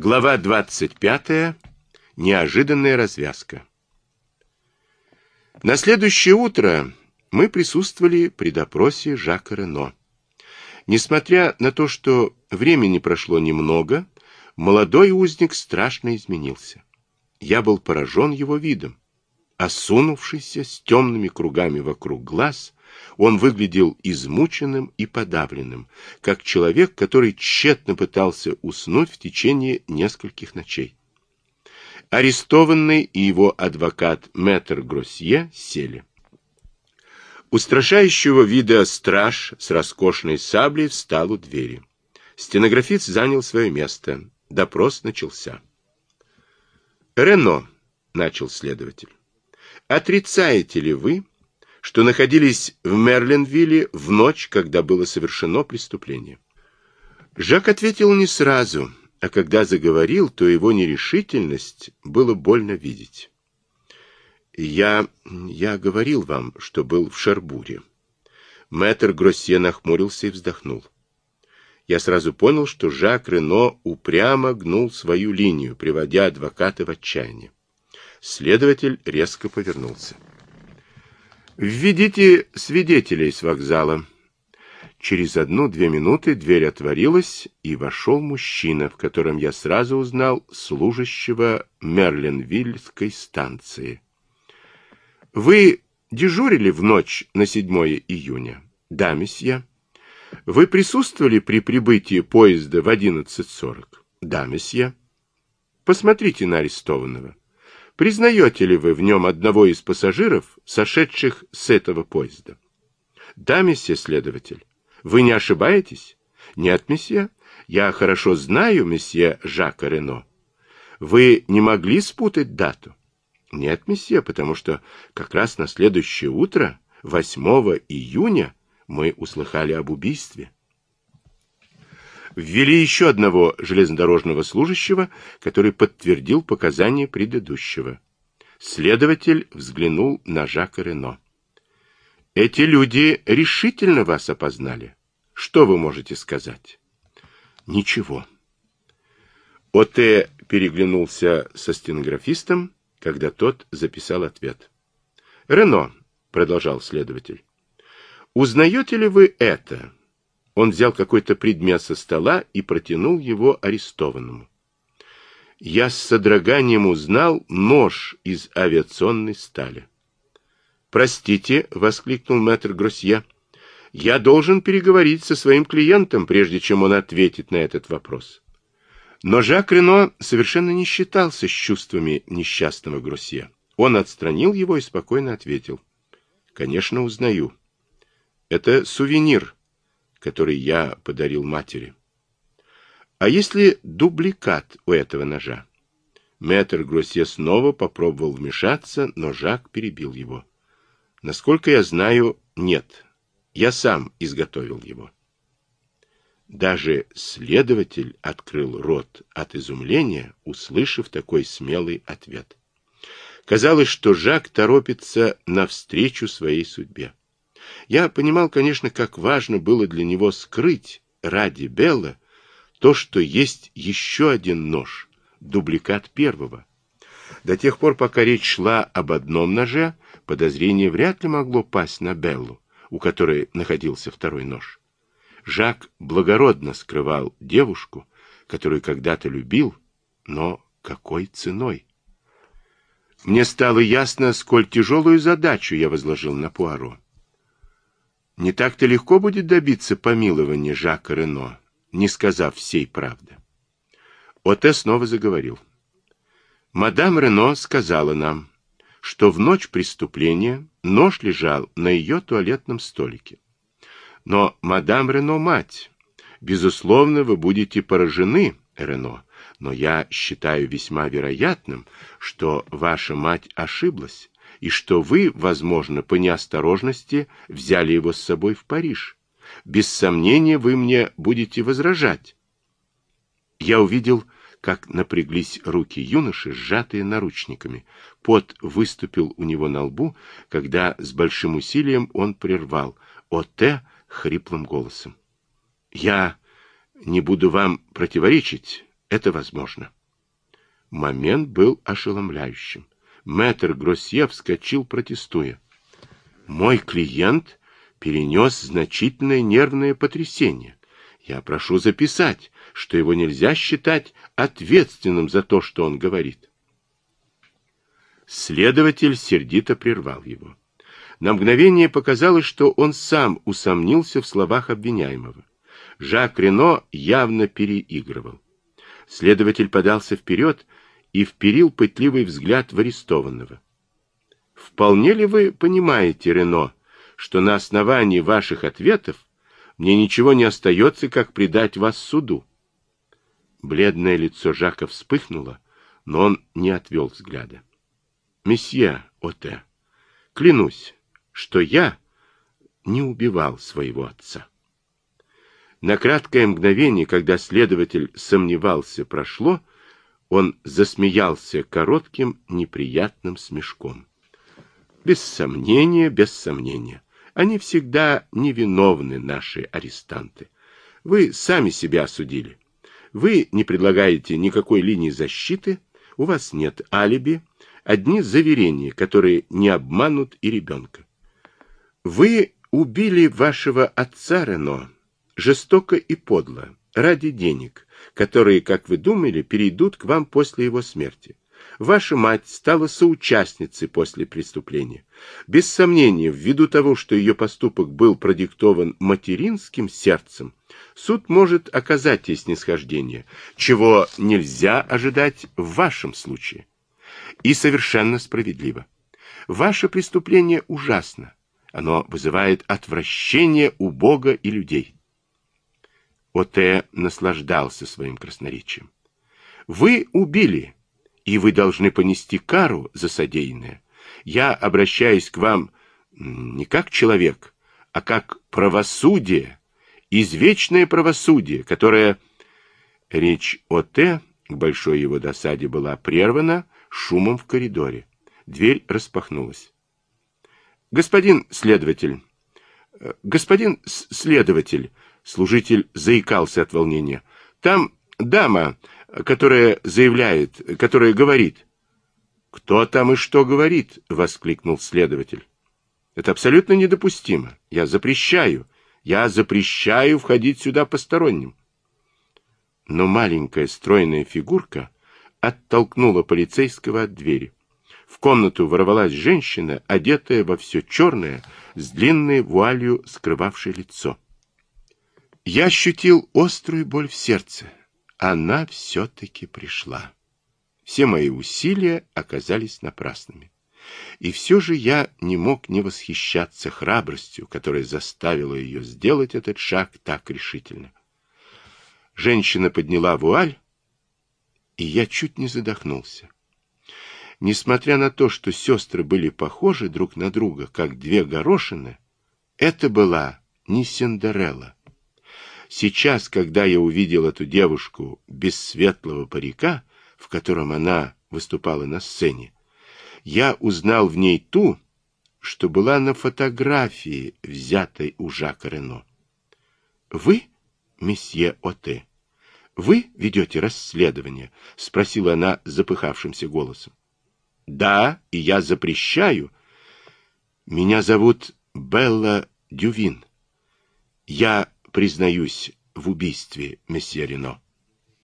Глава 25. Неожиданная развязка. На следующее утро мы присутствовали при допросе Жака Рено. Несмотря на то, что времени прошло немного, молодой узник страшно изменился. Я был поражен его видом. Осунувшийся, с темными кругами вокруг глаз, он выглядел измученным и подавленным, как человек, который тщетно пытался уснуть в течение нескольких ночей. Арестованный и его адвокат Мэтр Гроссье сели. Устрашающего вида страж с роскошной саблей встал у двери. Стенографист занял свое место. Допрос начался. «Рено», — начал следователь, — «отрицаете ли вы, что находились в Мерлинвилле в ночь, когда было совершено преступление. Жак ответил не сразу, а когда заговорил, то его нерешительность было больно видеть. «Я... я говорил вам, что был в Шарбуре». Мэтр Гроссье нахмурился и вздохнул. Я сразу понял, что Жак Рено упрямо гнул свою линию, приводя адвоката в отчаяние. Следователь резко повернулся. «Введите свидетелей с вокзала». Через одну-две минуты дверь отворилась, и вошел мужчина, в котором я сразу узнал служащего Мерлинвильской станции. «Вы дежурили в ночь на 7 июня?» «Да, месье». «Вы присутствовали при прибытии поезда в 11.40?» «Да, месье». «Посмотрите на арестованного». Признаете ли вы в нем одного из пассажиров, сошедших с этого поезда? Да, месье следователь. Вы не ошибаетесь? Нет, месье. Я хорошо знаю месье Жака Рено. Вы не могли спутать дату? Нет, месье, потому что как раз на следующее утро, 8 июня, мы услыхали об убийстве ввели еще одного железнодорожного служащего, который подтвердил показания предыдущего. Следователь взглянул на Жака Рено. «Эти люди решительно вас опознали. Что вы можете сказать?» «Ничего». Оте переглянулся со стенографистом, когда тот записал ответ. «Рено», — продолжал следователь, — «узнаете ли вы это?» Он взял какой-то предмет со стола и протянул его арестованному. Я с содроганием узнал нож из авиационной стали. «Простите», — воскликнул мэтр Гроссье, — «я должен переговорить со своим клиентом, прежде чем он ответит на этот вопрос». Но Жак Рено совершенно не считался с чувствами несчастного Гроссье. Он отстранил его и спокойно ответил. «Конечно, узнаю. Это сувенир, который я подарил матери. А если дубликат у этого ножа? Мэтр Гроссье снова попробовал вмешаться, но Жак перебил его. Насколько я знаю, нет. Я сам изготовил его. Даже следователь открыл рот от изумления, услышав такой смелый ответ. Казалось, что Жак торопится навстречу своей судьбе. Я понимал, конечно, как важно было для него скрыть ради Белла то, что есть еще один нож, дубликат первого. До тех пор, пока речь шла об одном ноже, подозрение вряд ли могло пасть на Беллу, у которой находился второй нож. Жак благородно скрывал девушку, которую когда-то любил, но какой ценой? Мне стало ясно, сколь тяжелую задачу я возложил на Пуаро. Не так-то легко будет добиться помилования Жака Рено, не сказав всей правды. Оте снова заговорил. Мадам Рено сказала нам, что в ночь преступления нож лежал на ее туалетном столике. Но мадам Рено мать. Безусловно, вы будете поражены, Рено, но я считаю весьма вероятным, что ваша мать ошиблась, и что вы, возможно, по неосторожности взяли его с собой в Париж. Без сомнения, вы мне будете возражать. Я увидел, как напряглись руки юноши, сжатые наручниками. Пот выступил у него на лбу, когда с большим усилием он прервал «Оте» хриплым голосом. «Я не буду вам противоречить, это возможно. Момент был ошеломляющим. Мэтр Гроссье вскочил, протестуя. Мой клиент перенес значительное нервное потрясение. Я прошу записать, что его нельзя считать ответственным за то, что он говорит. Следователь сердито прервал его. На мгновение показалось, что он сам усомнился в словах обвиняемого. Жак Рено явно переигрывал. Следователь подался вперед и вперил пытливый взгляд в арестованного. «Вполне ли вы понимаете, Рено, что на основании ваших ответов мне ничего не остается, как предать вас суду?» Бледное лицо Жака вспыхнуло, но он не отвел взгляда. «Месье Оте, клянусь, что я не убивал своего отца». На краткое мгновение, когда следователь сомневался, прошло, он засмеялся коротким неприятным смешком. Без сомнения, без сомнения. Они всегда невиновны, наши арестанты. Вы сами себя осудили. Вы не предлагаете никакой линии защиты, у вас нет алиби, одни заверения, которые не обманут и ребенка. Вы убили вашего отца, Рено, жестоко и подло, ради денег, которые, как вы думали, перейдут к вам после его смерти. Ваша мать стала соучастницей после преступления. Без сомнения, ввиду того, что ее поступок был продиктован материнским сердцем, суд может оказать ей снисхождение, чего нельзя ожидать в вашем случае. И совершенно справедливо. Ваше преступление ужасно. Оно вызывает отвращение у Бога и людей. Оте наслаждался своим красноречием. Вы убили, и вы должны понести кару за содеянное. Я обращаюсь к вам не как человек, а как правосудие, извечное правосудие, которое... Речь Оте к большой его досаде была прервана шумом в коридоре. Дверь распахнулась. «Господин следователь! Э, господин следователь!» Служитель заикался от волнения. Там дама, которая заявляет, которая говорит. Кто там и что говорит? воскликнул следователь. Это абсолютно недопустимо. Я запрещаю. Я запрещаю входить сюда посторонним. Но маленькая стройная фигурка оттолкнула полицейского от двери. В комнату ворвалась женщина, одетая во все черное, с длинной вуалью, скрывавшей лицо. Я ощутил острую боль в сердце. Она все-таки пришла. Все мои усилия оказались напрасными. И все же я не мог не восхищаться храбростью, которая заставила ее сделать этот шаг так решительно. Женщина подняла вуаль, и я чуть не задохнулся. Несмотря на то, что сестры были похожи друг на друга, как две горошины, это была не Синдерелла. Сейчас, когда я увидел эту девушку без светлого парика, в котором она выступала на сцене, я узнал в ней ту, что была на фотографии, взятой у Жака Рено. «Вы, месье Оте, вы ведете расследование?» — спросила она запыхавшимся голосом. «Да, и я запрещаю. Меня зовут Белла Дювин. Я признаюсь в убийстве месье Рено.